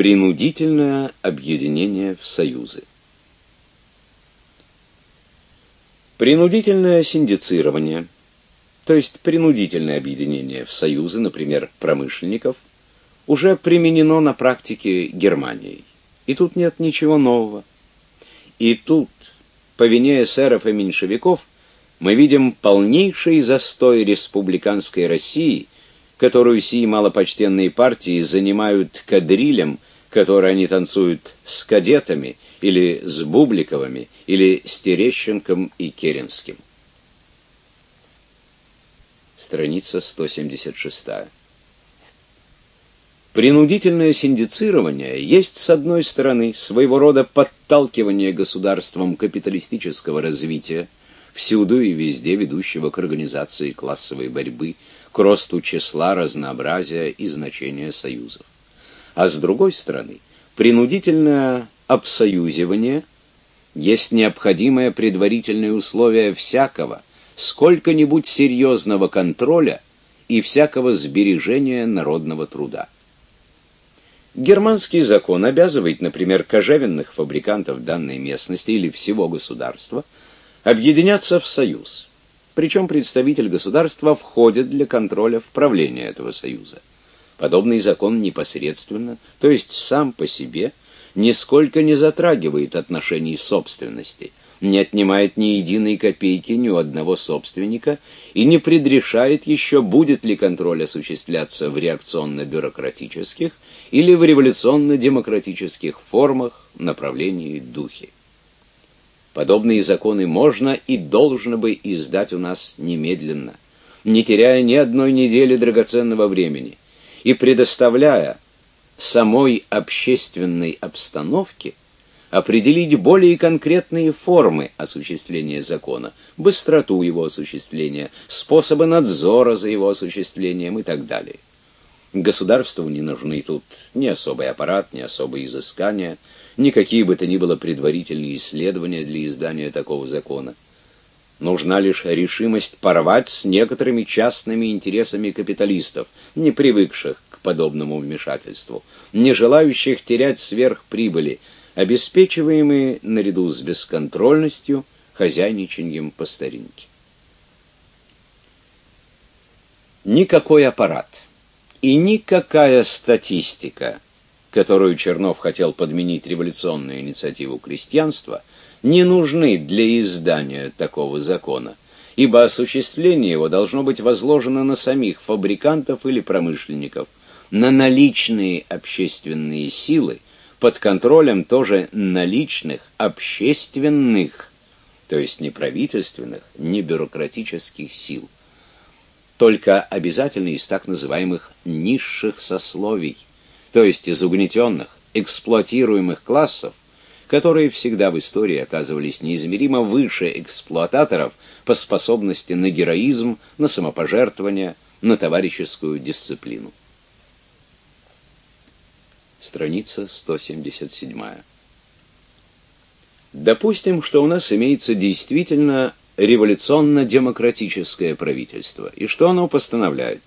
Принудительное объединение в союзы. Принудительное синдицирование, то есть принудительное объединение в союзы, например, промышленников, уже применено на практике Германией. И тут нет ничего нового. И тут, по вине эсеров и меньшевиков, мы видим полнейший застой республиканской России, которую сии малопочтенные партии занимают кадрилем, который они танцуют с кадетами или с Бубликовыми или с Терещенком и Керенским. Страница 176. Принудительное синдицирование есть с одной стороны своего рода подталкивание государством капиталистического развития, всюду и везде ведущего к организации классовой борьбы, к росту числа, разнообразия и значения союзов. А с другой стороны, принудительное обсоюзивание есть необходимое предварительное условие всякого сколько-нибудь серьезного контроля и всякого сбережения народного труда. Германский закон обязывает, например, кожевенных фабрикантов данной местности или всего государства объединяться в союз. Причем представитель государства входит для контроля в правление этого союза. Подобный закон непосредственно, то есть сам по себе, нисколько не затрагивает отношений собственности, не отнимает ни единой копейки ни у одного собственника и не предрешает еще, будет ли контроль осуществляться в реакционно-бюрократических или в революционно-демократических формах, направлении и духе. Подобные законы можно и должно бы издать у нас немедленно, не теряя ни одной недели драгоценного времени и предоставляя самой общественной обстановке определить более конкретные формы осуществления закона, быстроту его осуществления, способы надзора за его осуществлением и так далее. Государству не нужны тут ни особый аппарат, ни особые изыскания, никакие бы то ни было предварительные исследования для издания такого закона. Нужна лишь решимость порвать с некоторыми частными интересами капиталистов, не привыкших к подобному вмешательству, не желающих терять сверхприбыли, обеспечиваемые наряду с бесконтрольностью хозяйничанием по старинке. Никакой аппарат и никакая статистика, которую Чернов хотел подменить революционную инициативу крестьянства – не нужны для издания такого закона, ибо осуществление его должно быть возложено на самих фабрикантов или промышленников, на наличные общественные силы, под контролем тоже наличных общественных, то есть не правительственных, не бюрократических сил. Только обязательно из так называемых низших сословий, то есть из угнетенных, эксплуатируемых классов, которые всегда в истории оказывались неизмеримо выше эксплуататоров по способности на героизм, на самопожертвование, на товарищескую дисциплину. Страница 177. Допустим, что у нас имеется действительно революционно-демократическое правительство, и что оно постановляет?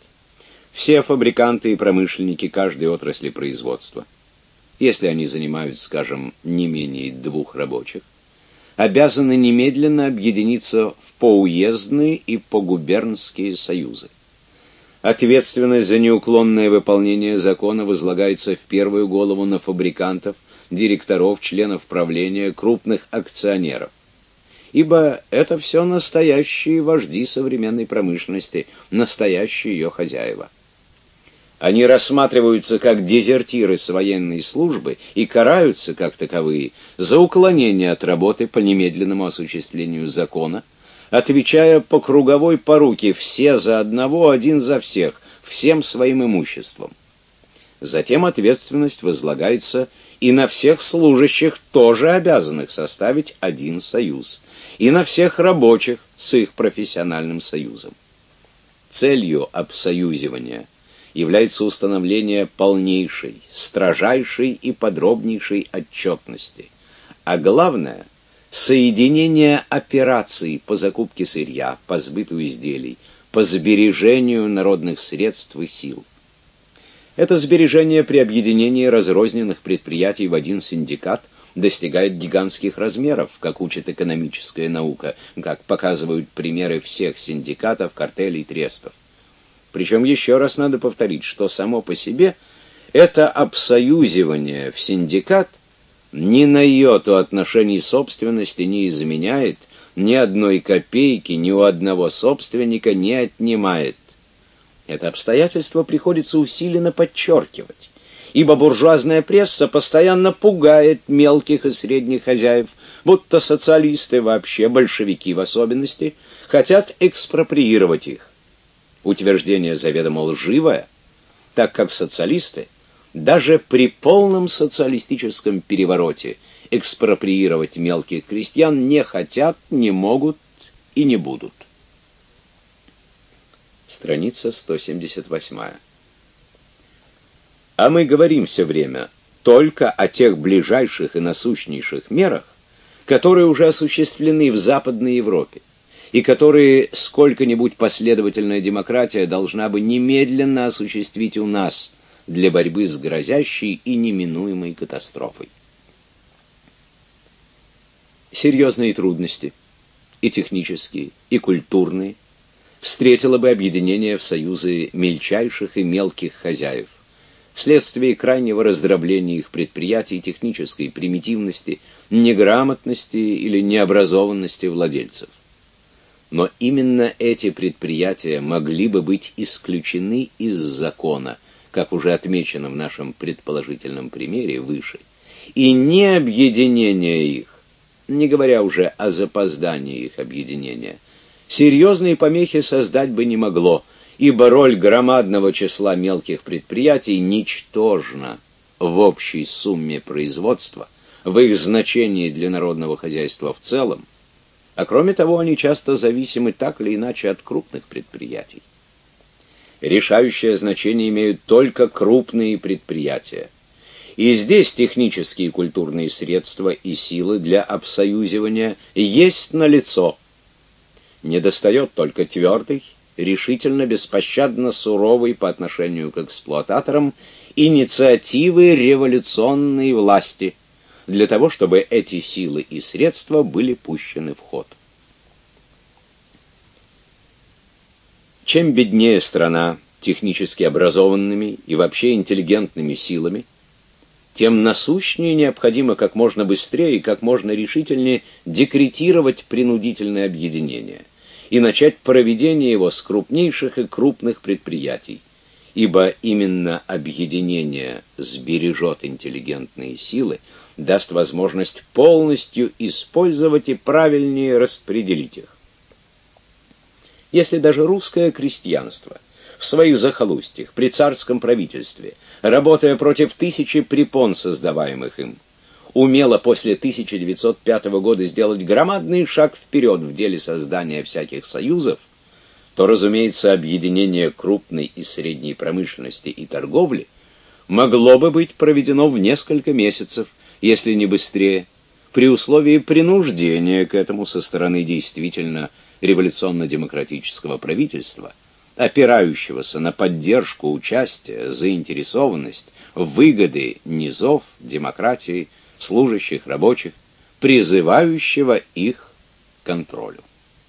Все фабриканты и промышленники каждой отрасли производства – если они занимают, скажем, не менее двух рабочих, обязаны немедленно объединиться в поуездные и погубернские союзы. Ответственность за неуклонное выполнение закона возлагается в первую голову на фабрикантов, директоров, членов правления, крупных акционеров. Ибо это все настоящие вожди современной промышленности, настоящие ее хозяева. Они рассматриваются как дезертиры с военной службы и караются как таковые за уклонение от работы по немедленному осуществлению закона, отвечая по круговой поруке все за одного, один за всех, всем своим имуществом. Затем ответственность возлагается и на всех служащих, тоже обязанных составить один союз, и на всех рабочих с их профессиональным союзом. Целью обсоюзивания – является установление полнейшей, строжайшей и подробнейшей отчетности, а главное соединение операций по закупке сырья, по сбыту изделий, по сбережению народных средств и сил. Это сбережение при объединении разрозненных предприятий в один синдикат достигает гигантских размеров, как учит экономическая наука, как показывают примеры всех синдикатов, картелей, трестов. Причем еще раз надо повторить, что само по себе это обсоюзивание в синдикат ни на йоту отношений собственности не изменяет, ни одной копейки ни у одного собственника не отнимает. Это обстоятельство приходится усиленно подчеркивать, ибо буржуазная пресса постоянно пугает мелких и средних хозяев, будто социалисты вообще, большевики в особенности, хотят экспроприировать их. Утверждение заведомо лживое, так как социалисты даже при полном социалистическом перевороте экспроприировать мелких крестьян не хотят, не могут и не будут. Страница 178. А мы говорим все время только о тех ближайших и насущнейших мерах, которые уже осуществлены в Западной Европе и которые сколько-нибудь последовательная демократия должна бы немедленно осуществить у нас для борьбы с грозящей и неминуемой катастрофой. Серьезные трудности, и технические, и культурные, встретило бы объединение в союзы мельчайших и мелких хозяев, вследствие крайнего раздробления их предприятий, технической примитивности, неграмотности или необразованности владельцев. Но именно эти предприятия могли бы быть исключены из закона, как уже отмечено в нашем предположительном примере выше, и не объединение их, не говоря уже о запоздании их объединения, серьезные помехи создать бы не могло, ибо роль громадного числа мелких предприятий ничтожна в общей сумме производства, в их значении для народного хозяйства в целом, а кроме того, они часто зависимы так или иначе от крупных предприятий. Решающее значение имеют только крупные предприятия. И здесь технические и культурные средства и силы для обсоюзивания есть налицо. Недостает только твердой, решительно беспощадно суровой по отношению к эксплуататорам инициативы революционной власти для того, чтобы эти силы и средства были пущены в ход. Чем беднее страна технически образованными и вообще интеллигентными силами, тем насущнее необходимо как можно быстрее и как можно решительнее декретировать принудительное объединение и начать проведение его с крупнейших и крупных предприятий, ибо именно объединение сбережет интеллигентные силы, даст возможность полностью использовать и правильнее распределить их. Если даже русское крестьянство в своих захолустьях при царском правительстве, работая против тысячи препон, создаваемых им, умело после 1905 года сделать громадный шаг вперед в деле создания всяких союзов, то, разумеется, объединение крупной и средней промышленности и торговли могло бы быть проведено в несколько месяцев, если не быстрее, при условии принуждения к этому со стороны действительно революционно-демократического правительства, опирающегося на поддержку, участие, заинтересованность, выгоды низов демократии, служащих, рабочих, призывающего их к контролю.